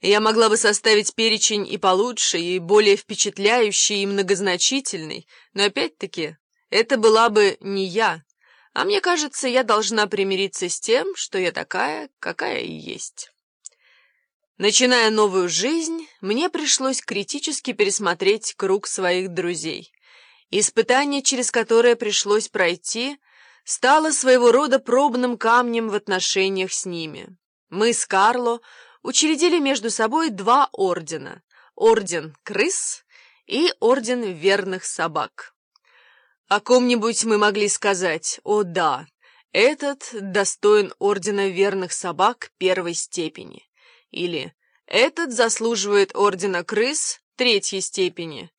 Я могла бы составить перечень и получше, и более впечатляющий, и многозначительный, но опять-таки это была бы не я, а мне кажется, я должна примириться с тем, что я такая, какая и есть. Начиная новую жизнь, мне пришлось критически пересмотреть круг своих друзей. Испытание, через которое пришлось пройти, стало своего рода пробным камнем в отношениях с ними. Мы с Карло учредили между собой два ордена — орден крыс и орден верных собак. О ком-нибудь мы могли сказать «О да, этот достоин ордена верных собак первой степени» или «Этот заслуживает ордена крыс третьей степени».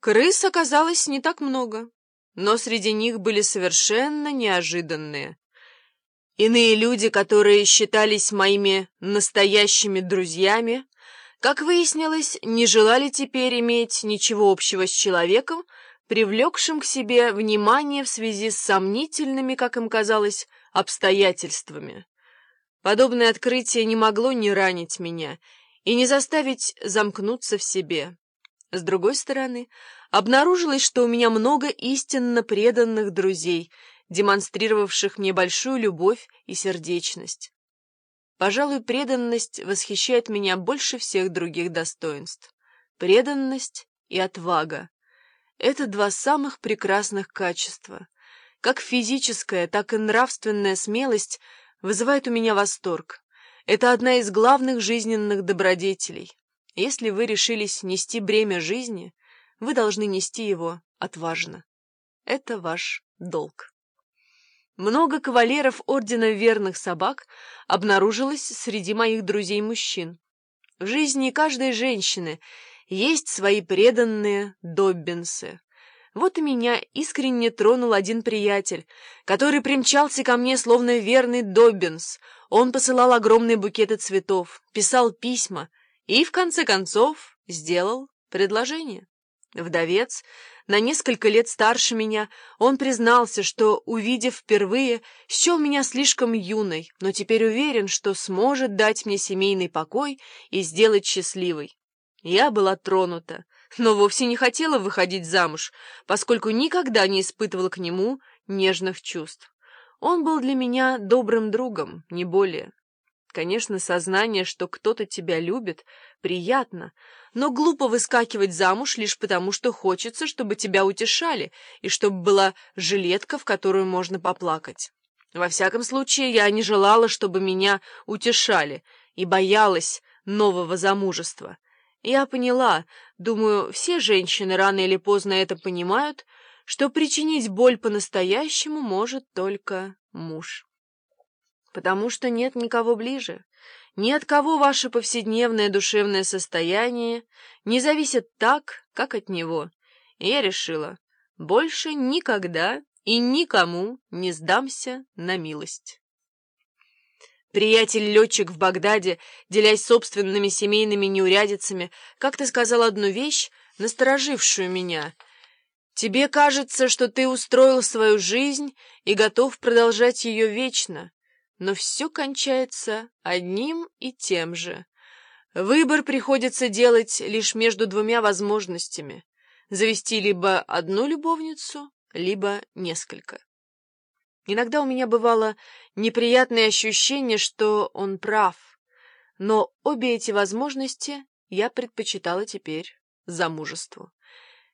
Крыс оказалось не так много, но среди них были совершенно неожиданные. Иные люди, которые считались моими настоящими друзьями, как выяснилось, не желали теперь иметь ничего общего с человеком, привлекшим к себе внимание в связи с сомнительными, как им казалось, обстоятельствами. Подобное открытие не могло не ранить меня и не заставить замкнуться в себе. С другой стороны, обнаружилось, что у меня много истинно преданных друзей — демонстрировавших мне большую любовь и сердечность. Пожалуй, преданность восхищает меня больше всех других достоинств. Преданность и отвага — это два самых прекрасных качества. Как физическая, так и нравственная смелость вызывает у меня восторг. Это одна из главных жизненных добродетелей. Если вы решились нести бремя жизни, вы должны нести его отважно. Это ваш долг. Много кавалеров Ордена Верных Собак обнаружилось среди моих друзей-мужчин. В жизни каждой женщины есть свои преданные доббинсы. Вот и меня искренне тронул один приятель, который примчался ко мне словно верный доббинс. Он посылал огромные букеты цветов, писал письма и, в конце концов, сделал предложение. Вдовец на несколько лет старше меня, он признался, что, увидев впервые, счел меня слишком юной, но теперь уверен, что сможет дать мне семейный покой и сделать счастливой. Я была тронута, но вовсе не хотела выходить замуж, поскольку никогда не испытывала к нему нежных чувств. Он был для меня добрым другом, не более. Конечно, сознание, что кто-то тебя любит, приятно, но глупо выскакивать замуж лишь потому, что хочется, чтобы тебя утешали, и чтобы была жилетка, в которую можно поплакать. Во всяком случае, я не желала, чтобы меня утешали, и боялась нового замужества. Я поняла, думаю, все женщины рано или поздно это понимают, что причинить боль по-настоящему может только муж потому что нет никого ближе. Ни от кого ваше повседневное душевное состояние не зависит так, как от него. И я решила, больше никогда и никому не сдамся на милость. Приятель-летчик в Багдаде, делясь собственными семейными неурядицами, как-то сказал одну вещь, насторожившую меня. «Тебе кажется, что ты устроил свою жизнь и готов продолжать ее вечно но все кончается одним и тем же. Выбор приходится делать лишь между двумя возможностями — завести либо одну любовницу, либо несколько. Иногда у меня бывало неприятное ощущение, что он прав, но обе эти возможности я предпочитала теперь замужеству.